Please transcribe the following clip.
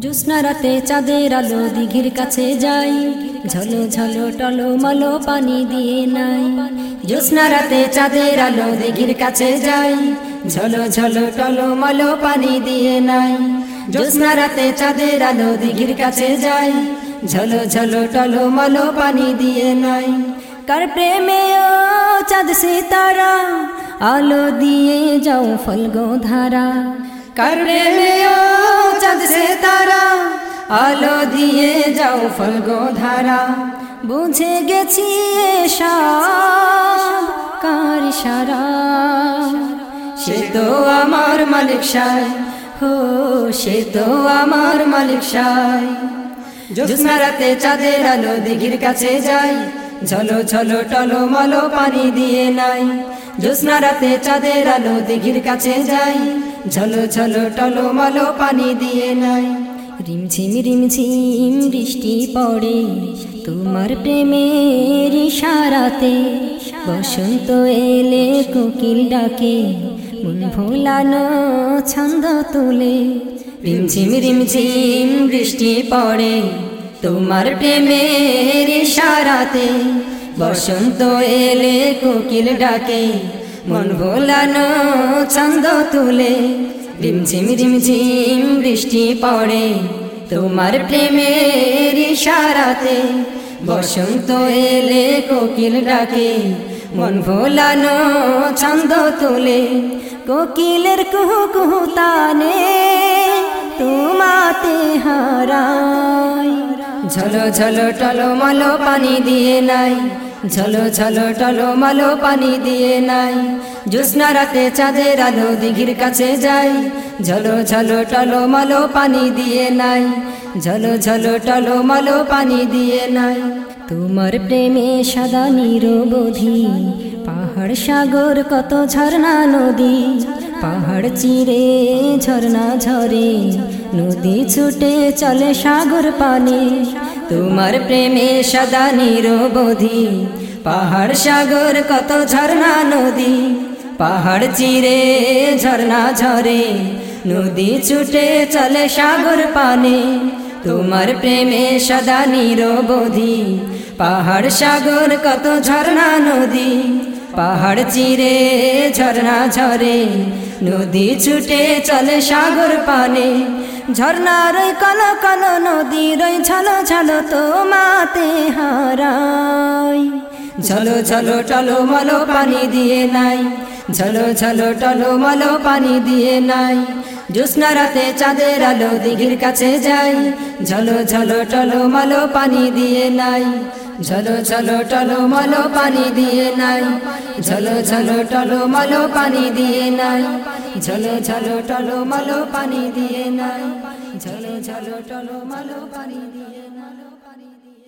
জ্যোৎস্না রাতে চাঁদের আলো দিঘির কাছে যাই। ঝলো ঝলো টলো মলো পানি দিয়ে নাই। জ্যোৎস্না রাতে চাঁদের আলো দিঘির কাছে যাই। ঝলো ঝলো টলো মলো পানি দিয়ে নাই। জ্যোৎস্না রাতে চাঁদের আলো দিঘির কাছে যাই। ঝলো ঝলো টলো মলো পানি দিয়ে নাই। কার প্রেমে ও চাঁদ সিতারা? আলো দিয়ে যাও ফলগো ধারা। কার প্রেমে ও চাঁদ সে তারা, আলো দিয়ে যাও ফলগো ধারা। বুঝে গেছি কার সারা সে তো আমার মালিক সাই, হো, সে তো আমার মালিক সাই। জ্যোৎস্না রাতে চাঁদের আলো দিঘির কাছে যাই ঝলো ঝলো টলো মলো পানি দিয়ে নাই। জ্যোৎস্না রাতে চাঁদের আলো দিঘির কাছে যাই। ঝলো ঝলো টলো মলো পানি দিয়ে নাই। রিমঝিম রিমঝিম বৃষ্টি পড়ে, তোমার প্রেমের ইশারাতে। বসন্ত এলে কোকিল ডাকে, মন ভোলানো ছন্দ তোলে। রিমঝিম রিমঝিম বৃষ্টি পড়ে তোমার প্রেমের সারাতে বসন্ত এলে কোকিল ডাকে, মন ভোলানো ছন্দ তুলে রিমঝিম রিমঝিম বৃষ্টি পড়ে। তোমার প্রেমের সারাতে বসন্ত এলে কোকিল ডাকে, মন ভোলানো ছন্দ তুলে, কোকিলের কুহু কুহু তানে তোমাতে হারাই। ঝলো ঝলো টলো মলো পানি দিয়ে নাই। ঝলো ঝলো টলো মলো পানি দিয়ে নাই। জ্যোৎস্না রাতে চাঁদের আলো দিঘির কাছে যাই। ঝলো ঝলো টলো মলো পানি দিয়ে নাই। ঝলো ঝলো টলো মলো পানি দিয়ে নাই। তোমার প্রেমে সাদা নিরবধি পাহাড় সাগর কত ঝর্ণা নদী। পাহাড় চিরে, ঝর্ণা ঝরে, নদী ছুটে চলে সাগর পানে। তোমার প্রেমে সদা নিরবধি, পাহাড় সাগর কত ঝর্ণা নদী। পাহাড় চিরে, ঝর্ণা ঝরে, নদী ছুটে চলে সাগর পানে। তোমার প্রেমে সদা নিরবধি, পাহাড় সাগর কত ঝর্ণা নদী। পাহাড় চিরে, ঝর্ণা ঝরে নদী ছুটে চলে সাগর পানে। ঝর্ণার কল কল নদীর ঝলো তো মাতে হারাই ঝলো ঝলো টলো মলো পানি দিয়ে নাই। ঝলো ঝলো টলো মলো পানি দিয়ে নাই। জ্যোৎস্না রাতে চাঁদের আলো দিঘির কাছে যাই ঝলো ঝলো টলো মলো পানি দিয়ে নাই। ঝলো ঝলো টলো মলো পানি দিয়ে নাই। ঝলো ঝলো টলো মলো পানি দিয়ে নাই। ঝলো ঝলো টলো মলো পানি দিয়ে নাই। ঝলো ঝলো টলো মলো পানি দিয়ে নাই।